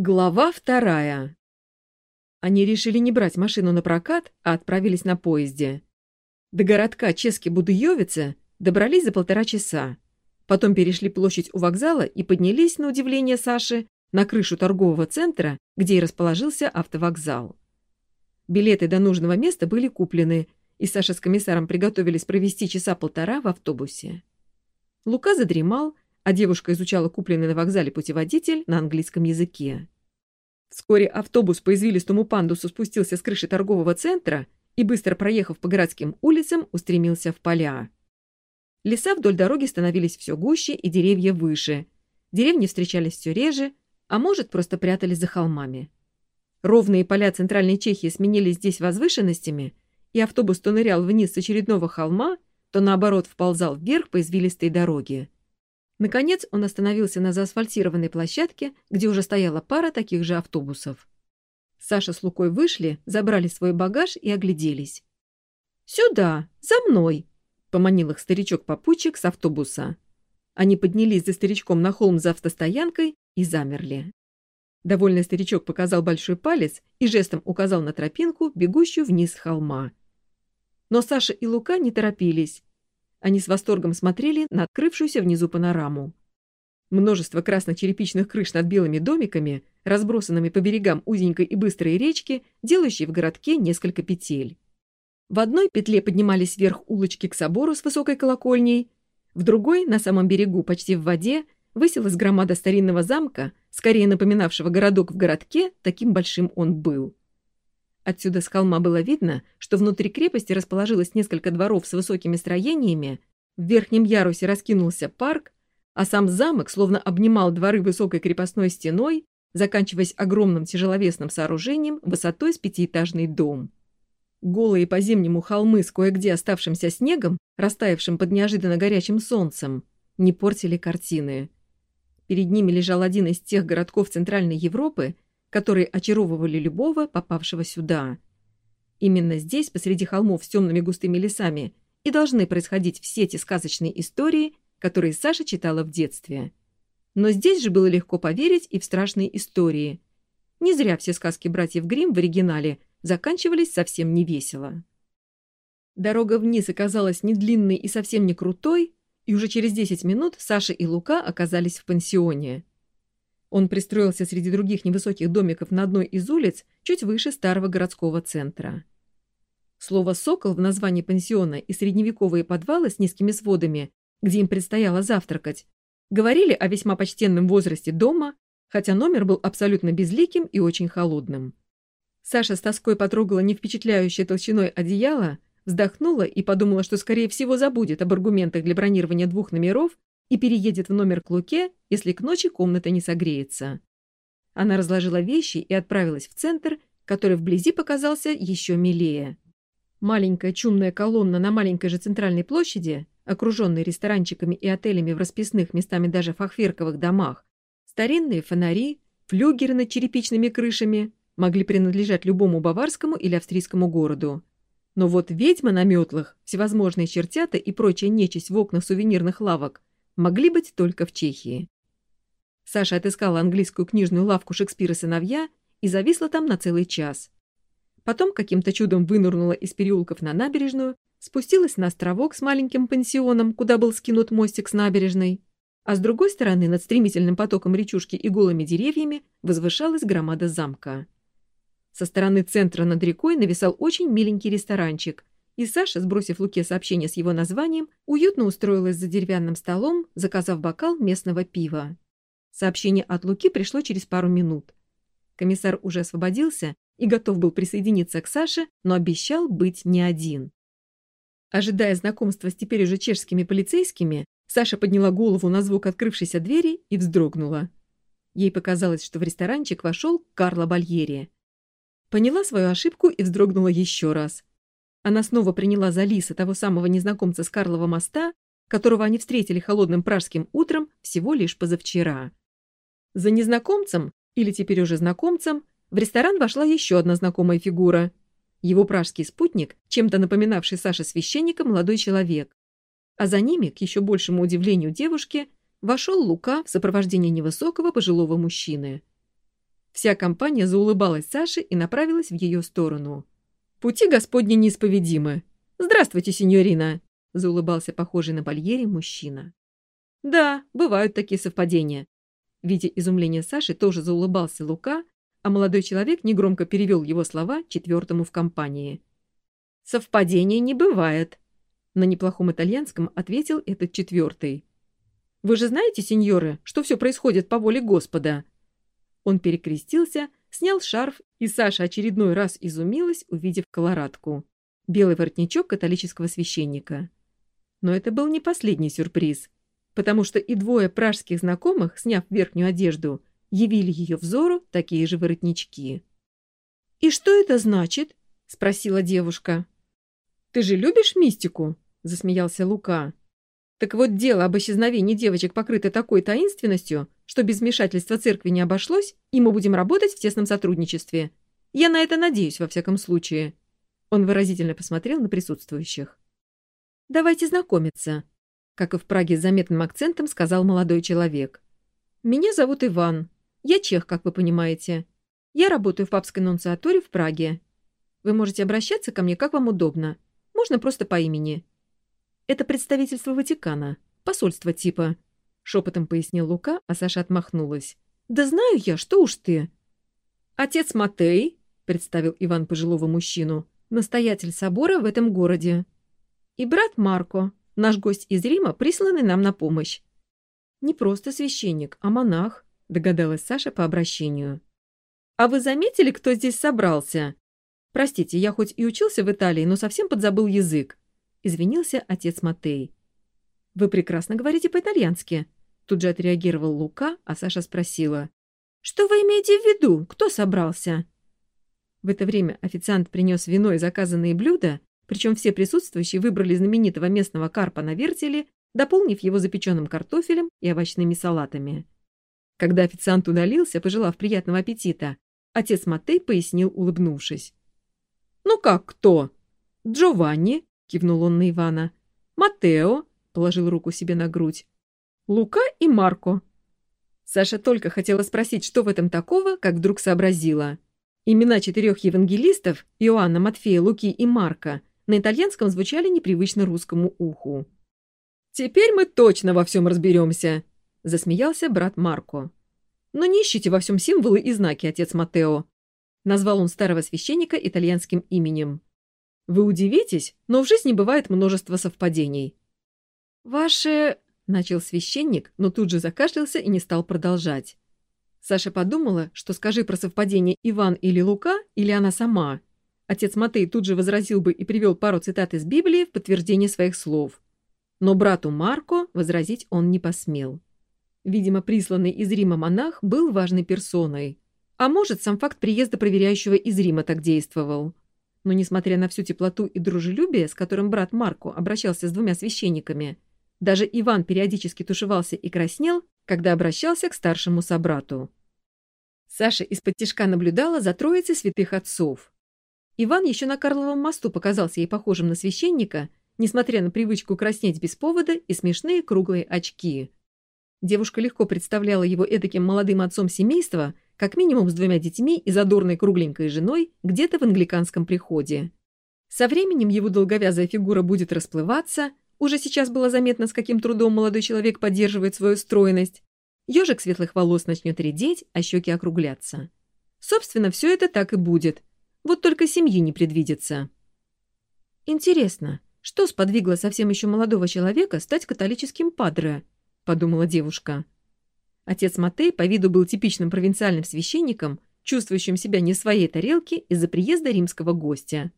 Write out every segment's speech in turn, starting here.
Глава вторая. Они решили не брать машину на прокат, а отправились на поезде. До городка Чески-Будыёвице добрались за полтора часа. Потом перешли площадь у вокзала и поднялись, на удивление Саши, на крышу торгового центра, где и расположился автовокзал. Билеты до нужного места были куплены, и Саша с комиссаром приготовились провести часа полтора в автобусе. Лука задремал, а девушка изучала купленный на вокзале путеводитель на английском языке. Вскоре автобус по извилистому пандусу спустился с крыши торгового центра и, быстро проехав по городским улицам, устремился в поля. Леса вдоль дороги становились все гуще и деревья выше. Деревни встречались все реже, а может, просто прятались за холмами. Ровные поля Центральной Чехии сменились здесь возвышенностями, и автобус то нырял вниз с очередного холма, то, наоборот, вползал вверх по извилистой дороге. Наконец он остановился на заасфальтированной площадке, где уже стояла пара таких же автобусов. Саша с Лукой вышли, забрали свой багаж и огляделись. «Сюда, за мной!» — поманил их старичок-попутчик с автобуса. Они поднялись за старичком на холм за автостоянкой и замерли. Довольный старичок показал большой палец и жестом указал на тропинку, бегущую вниз холма. Но Саша и Лука не торопились. Они с восторгом смотрели на открывшуюся внизу панораму. Множество красно-черепичных крыш над белыми домиками, разбросанными по берегам узенькой и быстрой речки, делающей в городке несколько петель. В одной петле поднимались вверх улочки к собору с высокой колокольней, в другой, на самом берегу, почти в воде, высилась громада старинного замка, скорее напоминавшего городок в городке, таким большим он был. Отсюда с холма было видно, что внутри крепости расположилось несколько дворов с высокими строениями, в верхнем ярусе раскинулся парк, а сам замок словно обнимал дворы высокой крепостной стеной, заканчиваясь огромным тяжеловесным сооружением высотой с пятиэтажный дом. Голые по зимнему холмы с кое-где оставшимся снегом, растаявшим под неожиданно горячим солнцем, не портили картины. Перед ними лежал один из тех городков Центральной Европы, которые очаровывали любого, попавшего сюда. Именно здесь, посреди холмов с темными густыми лесами, и должны происходить все эти сказочные истории, которые Саша читала в детстве. Но здесь же было легко поверить и в страшные истории. Не зря все сказки братьев Гримм в оригинале заканчивались совсем невесело. Дорога вниз оказалась не длинной и совсем не крутой, и уже через 10 минут Саша и Лука оказались в пансионе. Он пристроился среди других невысоких домиков на одной из улиц, чуть выше старого городского центра. Слово «сокол» в названии пансиона и средневековые подвалы с низкими сводами, где им предстояло завтракать, говорили о весьма почтенном возрасте дома, хотя номер был абсолютно безликим и очень холодным. Саша с тоской потрогала не впечатляющее толщиной одеяло, вздохнула и подумала, что, скорее всего, забудет об аргументах для бронирования двух номеров и переедет в номер к Луке, если к ночи комната не согреется. Она разложила вещи и отправилась в центр, который вблизи показался еще милее. Маленькая чумная колонна на маленькой же центральной площади, окруженной ресторанчиками и отелями в расписных местами даже фахверковых домах, старинные фонари, флюгеры над черепичными крышами могли принадлежать любому баварскому или австрийскому городу. Но вот ведьма на метлах, всевозможные чертята и прочая нечисть в окнах сувенирных лавок могли быть только в Чехии. Саша отыскала английскую книжную лавку Шекспира «Сыновья» и зависла там на целый час. Потом каким-то чудом вынырнула из переулков на набережную, спустилась на островок с маленьким пансионом, куда был скинут мостик с набережной, а с другой стороны над стремительным потоком речушки и голыми деревьями возвышалась громада замка. Со стороны центра над рекой нависал очень миленький ресторанчик, и Саша, сбросив Луке сообщение с его названием, уютно устроилась за деревянным столом, заказав бокал местного пива. Сообщение от Луки пришло через пару минут. Комиссар уже освободился и готов был присоединиться к Саше, но обещал быть не один. Ожидая знакомства с теперь уже чешскими полицейскими, Саша подняла голову на звук открывшейся двери и вздрогнула. Ей показалось, что в ресторанчик вошел Карло Бальери. Поняла свою ошибку и вздрогнула еще раз. Она снова приняла за лиса того самого незнакомца с Карлова моста, которого они встретили холодным пражским утром всего лишь позавчера. За незнакомцем, или теперь уже знакомцем, в ресторан вошла еще одна знакомая фигура. Его пражский спутник, чем-то напоминавший Саше священника, молодой человек. А за ними, к еще большему удивлению девушки, вошел Лука в сопровождении невысокого пожилого мужчины. Вся компания заулыбалась Саше и направилась в ее сторону. «Пути Господни неисповедимы. Здравствуйте, сеньорина!» — заулыбался похожий на бальере мужчина. «Да, бывают такие совпадения». Видя изумление Саши, тоже заулыбался Лука, а молодой человек негромко перевел его слова четвертому в компании. «Совпадений не бывает», — на неплохом итальянском ответил этот четвертый. «Вы же знаете, сеньоры, что все происходит по воле Господа?» Он перекрестился, снял шарф, и Саша очередной раз изумилась, увидев колорадку. Белый воротничок католического священника. Но это был не последний сюрприз, потому что и двое пражских знакомых, сняв верхнюю одежду, явили ее взору такие же воротнички. «И что это значит?» — спросила девушка. «Ты же любишь мистику?» — засмеялся Лука. «Так вот дело об исчезновении девочек покрыто такой таинственностью, что без вмешательства церкви не обошлось, и мы будем работать в тесном сотрудничестве. Я на это надеюсь, во всяком случае». Он выразительно посмотрел на присутствующих. «Давайте знакомиться», — как и в Праге с заметным акцентом сказал молодой человек. «Меня зовут Иван. Я чех, как вы понимаете. Я работаю в папской нунциатуре в Праге. Вы можете обращаться ко мне, как вам удобно. Можно просто по имени. Это представительство Ватикана, посольство типа. Шепотом пояснил Лука, а Саша отмахнулась. Да знаю я, что уж ты. Отец Матей, представил Иван пожилого мужчину, настоятель собора в этом городе. И брат Марко, наш гость из Рима, присланный нам на помощь. Не просто священник, а монах, догадалась Саша по обращению. «А вы заметили, кто здесь собрался?» «Простите, я хоть и учился в Италии, но совсем подзабыл язык», — извинился отец Матей. «Вы прекрасно говорите по-итальянски», — тут же отреагировал Лука, а Саша спросила. «Что вы имеете в виду? Кто собрался?» В это время официант принес вино и заказанные блюда, причем все присутствующие выбрали знаменитого местного карпа на вертеле, дополнив его запеченным картофелем и овощными салатами. Когда официант удалился, пожелав приятного аппетита, отец Матей пояснил, улыбнувшись. «Ну как кто?» «Джованни», — кивнул он на Ивана. «Матео», — положил руку себе на грудь. «Лука и Марко». Саша только хотела спросить, что в этом такого, как вдруг сообразила. Имена четырех евангелистов — Иоанна, Матфея, Луки и Марка — на итальянском звучали непривычно русскому уху. «Теперь мы точно во всем разберемся», — засмеялся брат Марко. «Но не ищите во всем символы и знаки, отец Матео», — назвал он старого священника итальянским именем. «Вы удивитесь, но в жизни бывает множество совпадений». «Ваше...» — начал священник, но тут же закашлялся и не стал продолжать. Саша подумала, что скажи про совпадение Иван или Лука, или она сама. Отец Матей тут же возразил бы и привел пару цитат из Библии в подтверждение своих слов. Но брату Марко возразить он не посмел. Видимо, присланный из Рима монах был важной персоной. А может, сам факт приезда проверяющего из Рима так действовал. Но несмотря на всю теплоту и дружелюбие, с которым брат Марко обращался с двумя священниками, даже Иван периодически тушевался и краснел, когда обращался к старшему собрату. Саша из-под тишка наблюдала за троицей святых отцов. Иван еще на Карловом мосту показался ей похожим на священника, несмотря на привычку краснеть без повода и смешные круглые очки. Девушка легко представляла его эдаким молодым отцом семейства, как минимум с двумя детьми и задорной кругленькой женой, где-то в англиканском приходе. Со временем его долговязая фигура будет расплываться, уже сейчас было заметно, с каким трудом молодой человек поддерживает свою стройность, ежик светлых волос начнет редеть, а щеки округляться. Собственно, все это так и будет. Вот только семьи не предвидится. Интересно, что сподвигло совсем еще молодого человека стать католическим падре? подумала девушка. Отец Матей по виду был типичным провинциальным священником, чувствующим себя не в своей тарелке из-за приезда римского гостя.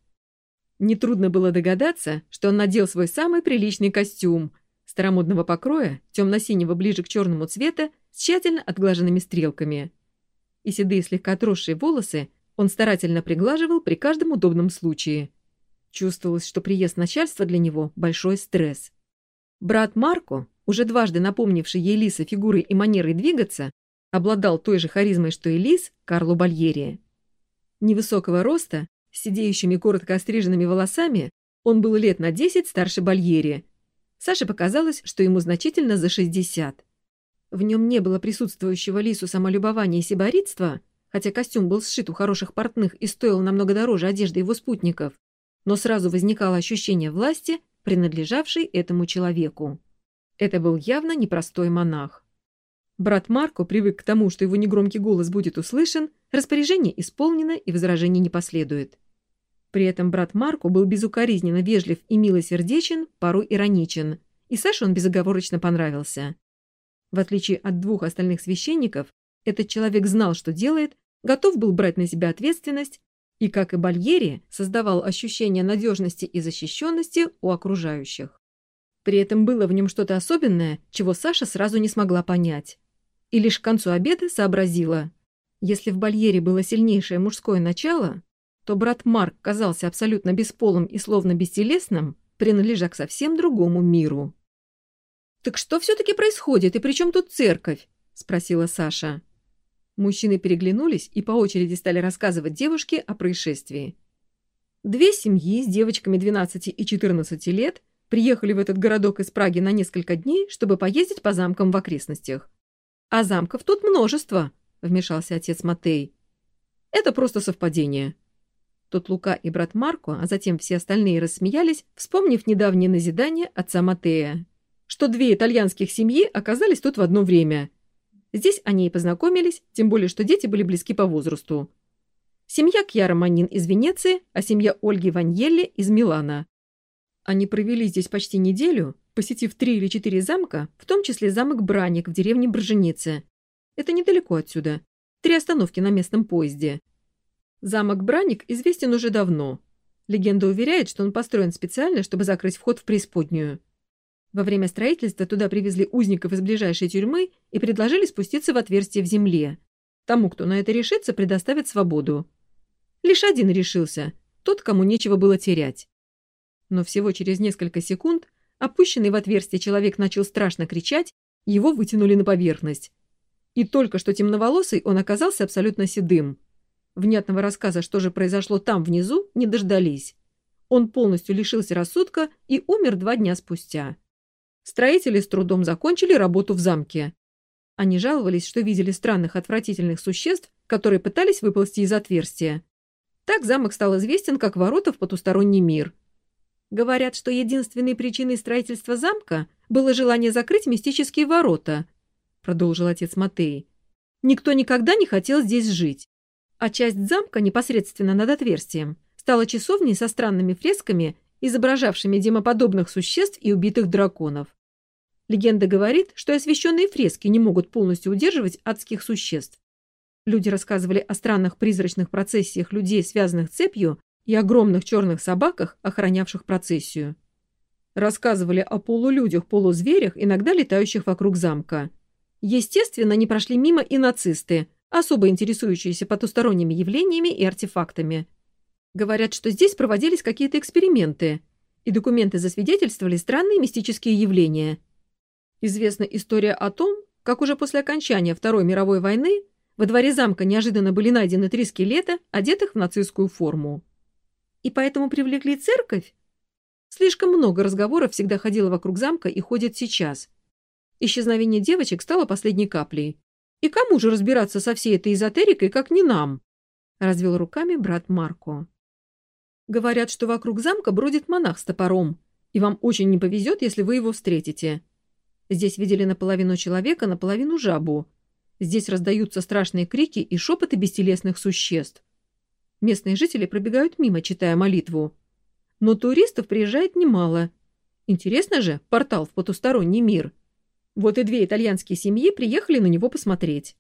Нетрудно было догадаться, что он надел свой самый приличный костюм, старомодного покроя, темно-синего ближе к черному цвета, с тщательно отглаженными стрелками. И седые слегка отросшие волосы он старательно приглаживал при каждом удобном случае. Чувствовалось, что приезд начальства для него – большой стресс. Брат Марко, уже дважды напомнивший ей Лиса фигурой и манерой двигаться, обладал той же харизмой, что и Лис, Карло Бальери. Невысокого роста, с сидеющими коротко остриженными волосами, он был лет на 10 старше Бальери. Саше показалось, что ему значительно за 60. В нем не было присутствующего Лису самолюбования и сиборитства, хотя костюм был сшит у хороших портных и стоил намного дороже одежды его спутников, но сразу возникало ощущение власти, принадлежавшей этому человеку. Это был явно непростой монах. Брат Марко привык к тому, что его негромкий голос будет услышан, распоряжение исполнено и возражений не последует. При этом брат Марко был безукоризненно вежлив и милосердечен, порой ироничен, и Саше он безоговорочно понравился. В отличие от двух остальных священников, этот человек знал, что делает, готов был брать на себя ответственность и, как и Бальери, создавал ощущение надежности и защищенности у окружающих. При этом было в нем что-то особенное, чего Саша сразу не смогла понять и лишь к концу обеда сообразила. Если в Бальере было сильнейшее мужское начало, то брат Марк казался абсолютно бесполым и словно бестелесным, принадлежа к совсем другому миру. «Так что все-таки происходит, и при чем тут церковь?» — спросила Саша. Мужчины переглянулись и по очереди стали рассказывать девушке о происшествии. Две семьи с девочками 12 и 14 лет приехали в этот городок из Праги на несколько дней, чтобы поездить по замкам в окрестностях. «А замков тут множество», — вмешался отец Матей. «Это просто совпадение». Тут Лука и брат Марко, а затем все остальные рассмеялись, вспомнив недавнее назидание отца Матея, что две итальянских семьи оказались тут в одно время. Здесь они и познакомились, тем более, что дети были близки по возрасту. Семья Кьяра Манин из Венеции, а семья Ольги Ваньелли из Милана. Они провели здесь почти неделю, посетив три или четыре замка, в том числе замок Браник в деревне Брженице. Это недалеко отсюда. Три остановки на местном поезде. Замок Браник известен уже давно. Легенда уверяет, что он построен специально, чтобы закрыть вход в преисподнюю. Во время строительства туда привезли узников из ближайшей тюрьмы и предложили спуститься в отверстие в земле. Тому, кто на это решится, предоставят свободу. Лишь один решился, тот, кому нечего было терять. Но всего через несколько секунд Опущенный в отверстие человек начал страшно кричать, его вытянули на поверхность. И только что темноволосый он оказался абсолютно седым. Внятного рассказа, что же произошло там внизу, не дождались. Он полностью лишился рассудка и умер два дня спустя. Строители с трудом закончили работу в замке. Они жаловались, что видели странных отвратительных существ, которые пытались выползти из отверстия. Так замок стал известен как ворота в потусторонний мир – Говорят, что единственной причиной строительства замка было желание закрыть мистические ворота, продолжил отец Матей. Никто никогда не хотел здесь жить. А часть замка, непосредственно над отверстием, стала часовней со странными фресками, изображавшими демоподобных существ и убитых драконов. Легенда говорит, что освященные фрески не могут полностью удерживать адских существ. Люди рассказывали о странных призрачных процессиях людей, связанных цепью, и огромных черных собаках, охранявших процессию. Рассказывали о полулюдях-полузверях, иногда летающих вокруг замка. Естественно, не прошли мимо и нацисты, особо интересующиеся потусторонними явлениями и артефактами. Говорят, что здесь проводились какие-то эксперименты, и документы засвидетельствовали странные мистические явления. Известна история о том, как уже после окончания Второй мировой войны во дворе замка неожиданно были найдены три скелета, одетых в нацистскую форму. И поэтому привлекли церковь? Слишком много разговоров всегда ходило вокруг замка и ходит сейчас. Исчезновение девочек стало последней каплей. И кому же разбираться со всей этой эзотерикой, как не нам? Развел руками брат Марко. Говорят, что вокруг замка бродит монах с топором, и вам очень не повезет, если вы его встретите. Здесь видели наполовину человека, наполовину жабу. Здесь раздаются страшные крики и шепоты бестелесных существ. Местные жители пробегают мимо, читая молитву. Но туристов приезжает немало. Интересно же, портал в потусторонний мир. Вот и две итальянские семьи приехали на него посмотреть.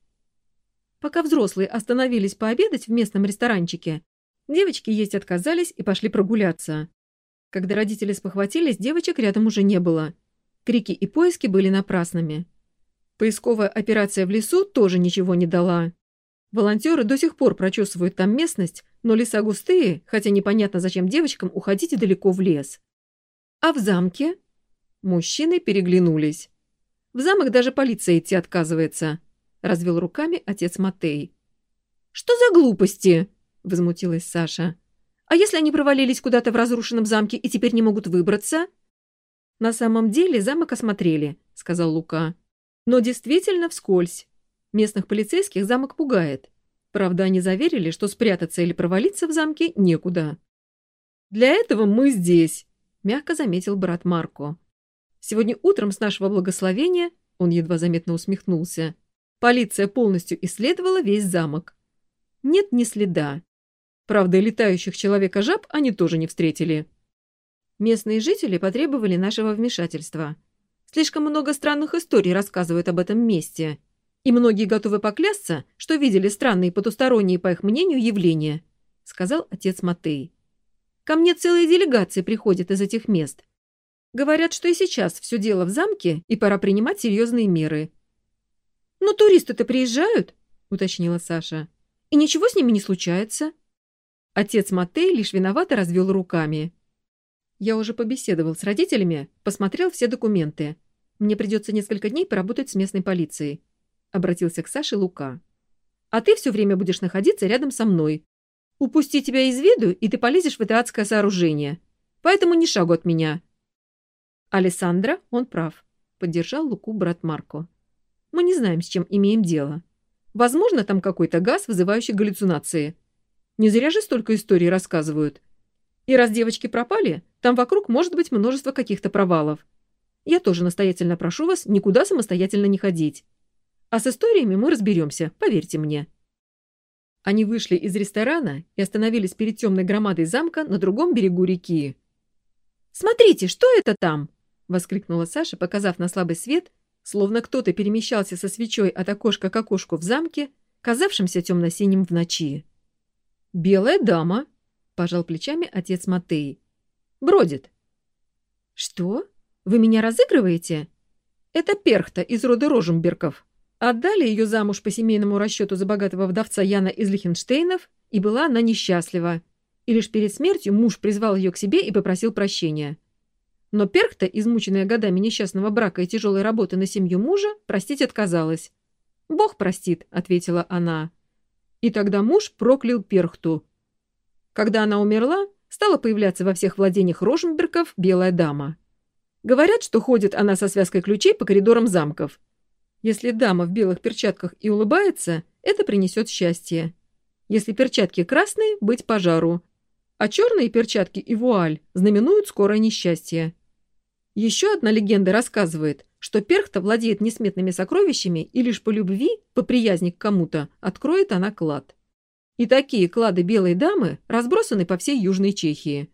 Пока взрослые остановились пообедать в местном ресторанчике, девочки есть отказались и пошли прогуляться. Когда родители спохватились, девочек рядом уже не было. Крики и поиски были напрасными. Поисковая операция в лесу тоже ничего не дала. Волонтеры до сих пор прочесывают там местность, но леса густые, хотя непонятно, зачем девочкам уходить далеко в лес. А в замке? Мужчины переглянулись. В замок даже полиция идти отказывается, развел руками отец Матей. Что за глупости? возмутилась Саша. А если они провалились куда-то в разрушенном замке и теперь не могут выбраться? На самом деле замок осмотрели, сказал Лука. Но действительно вскользь. Местных полицейских замок пугает. Правда, они заверили, что спрятаться или провалиться в замке некуда. «Для этого мы здесь», — мягко заметил брат Марко. «Сегодня утром с нашего благословения, — он едва заметно усмехнулся, — полиция полностью исследовала весь замок. Нет ни следа. Правда, летающих человека-жаб они тоже не встретили. Местные жители потребовали нашего вмешательства. Слишком много странных историй рассказывают об этом месте, и многие готовы поклясться, что видели странные потусторонние, по их мнению, явления», — сказал отец Матей. «Ко мне целые делегации приходят из этих мест. Говорят, что и сейчас все дело в замке, и пора принимать серьезные меры». «Но туристы-то приезжают», — уточнила Саша. «И ничего с ними не случается?» Отец Матей лишь виновато развел руками. «Я уже побеседовал с родителями, посмотрел все документы. Мне придется несколько дней поработать с местной полицией. — обратился к Саше Лука. «А ты все время будешь находиться рядом со мной. Упусти тебя из виду, и ты полезешь в это адское сооружение. Поэтому ни шагу от меня». «Алессандро, он прав», — поддержал Луку брат Марко. «Мы не знаем, с чем имеем дело. Возможно, там какой-то газ, вызывающий галлюцинации. Не зря же столько историй рассказывают. И раз девочки пропали, там вокруг может быть множество каких-то провалов. Я тоже настоятельно прошу вас никуда самостоятельно не ходить. А с историями мы разберемся, поверьте мне». Они вышли из ресторана и остановились перед темной громадой замка на другом берегу реки. «Смотрите, что это там?» — воскликнула Саша, показав на слабый свет, словно кто-то перемещался со свечой от окошка к окошку в замке, казавшимся темно-синим в ночи. «Белая дама», — пожал плечами отец Матей. «Бродит». «Что? Вы меня разыгрываете?» «Это перхта из рода Роженберков», Отдали ее замуж по семейному расчету за богатого вдовца Яна из Лихенштейнов, и была она несчастлива. И лишь перед смертью муж призвал ее к себе и попросил прощения. Но Перхта, измученная годами несчастного брака и тяжелой работы на семью мужа, простить отказалась. «Бог простит», — ответила она. И тогда муж проклял Перхту. Когда она умерла, стала появляться во всех владениях Роженбергов белая дама. Говорят, что ходит она со связкой ключей по коридорам замков — если дама в белых перчатках и улыбается, это принесет счастье. Если перчатки красные, быть пожару. А черные перчатки и вуаль знаменуют скорое несчастье. Еще одна легенда рассказывает, что перхта владеет несметными сокровищами и лишь по любви, по приязни к кому-то, откроет она клад. И такие клады белой дамы разбросаны по всей Южной Чехии.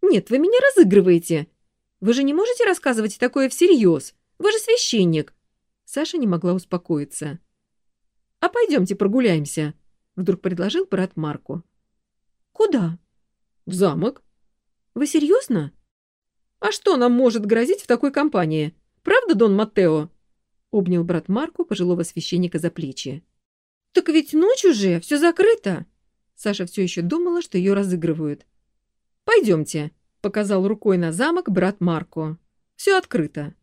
«Нет, вы меня разыгрываете. Вы же не можете рассказывать такое всерьез. Вы же священник. Саша не могла успокоиться. «А пойдемте прогуляемся», — вдруг предложил брат Марку. «Куда?» «В замок». «Вы серьезно?» «А что нам может грозить в такой компании? Правда, Дон Маттео?» — обнял брат Марку пожилого священника за плечи. «Так ведь ночь уже, все закрыто!» Саша все еще думала, что ее разыгрывают. «Пойдемте», — показал рукой на замок брат Марко. «Все открыто».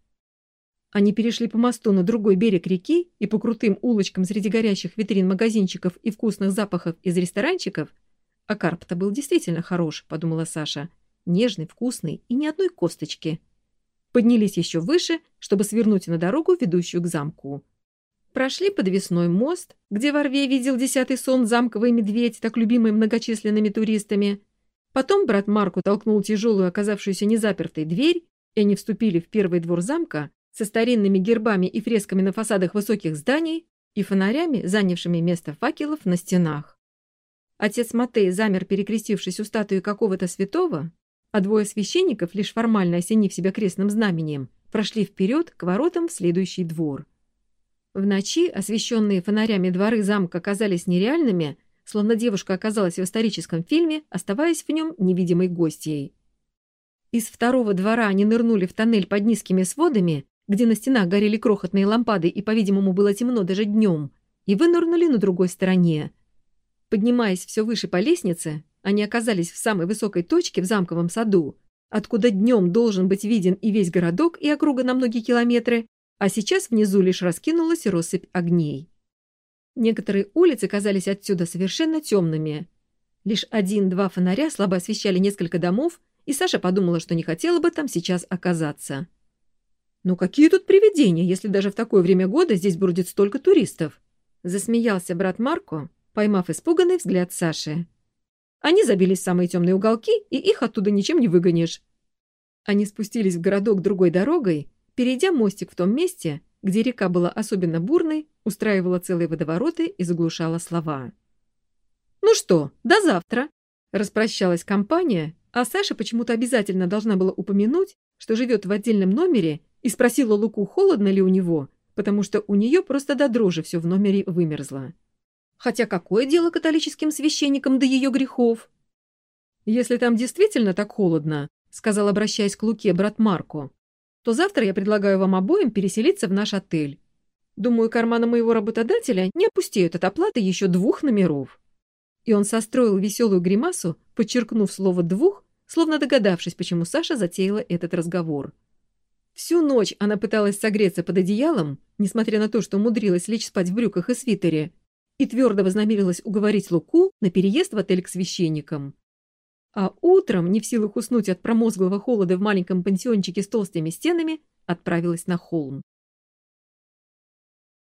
Они перешли по мосту на другой берег реки и по крутым улочкам среди горящих витрин магазинчиков и вкусных запахов из ресторанчиков. А карп-то был действительно хорош, подумала Саша. Нежный, вкусный и ни одной косточки. Поднялись еще выше, чтобы свернуть на дорогу, ведущую к замку. Прошли подвесной мост, где в Орве видел десятый сон замковый медведь, так любимый многочисленными туристами. Потом брат Марку толкнул тяжелую, оказавшуюся незапертой дверь, и они вступили в первый двор замка, со старинными гербами и фресками на фасадах высоких зданий и фонарями, занявшими место факелов на стенах. Отец Матей замер, перекрестившись у статуи какого-то святого, а двое священников, лишь формально осенив себя крестным знамением, прошли вперед к воротам в следующий двор. В ночи освещенные фонарями дворы замка казались нереальными, словно девушка оказалась в историческом фильме, оставаясь в нем невидимой гостьей. Из второго двора они нырнули в тоннель под низкими сводами, где на стенах горели крохотные лампады и, по-видимому, было темно даже днем, и вынырнули на другой стороне. Поднимаясь все выше по лестнице, они оказались в самой высокой точке в замковом саду, откуда днем должен быть виден и весь городок, и округа на многие километры, а сейчас внизу лишь раскинулась россыпь огней. Некоторые улицы казались отсюда совершенно темными. Лишь один-два фонаря слабо освещали несколько домов, и Саша подумала, что не хотела бы там сейчас оказаться. «Ну какие тут привидения, если даже в такое время года здесь бродит столько туристов?» Засмеялся брат Марко, поймав испуганный взгляд Саши. Они забились в самые темные уголки, и их оттуда ничем не выгонишь. Они спустились в городок другой дорогой, перейдя мостик в том месте, где река была особенно бурной, устраивала целые водовороты и заглушала слова. «Ну что, до завтра!» Распрощалась компания, а Саша почему-то обязательно должна была упомянуть, что живет в отдельном номере, и спросила Луку, холодно ли у него, потому что у нее просто до дрожи все в номере вымерзло. Хотя какое дело католическим священникам до ее грехов? «Если там действительно так холодно», — сказал, обращаясь к Луке брат Марко, то завтра я предлагаю вам обоим переселиться в наш отель. Думаю, карманы моего работодателя не опустеют от оплаты еще двух номеров». И он состроил веселую гримасу, подчеркнув слово «двух», словно догадавшись, почему Саша затеяла этот разговор. Всю ночь она пыталась согреться под одеялом, несмотря на то, что умудрилась лечь спать в брюках и свитере, и твердо вознамерилась уговорить Луку на переезд в отель к священникам. А утром, не в силах уснуть от промозглого холода в маленьком пансиончике с толстыми стенами, отправилась на холм.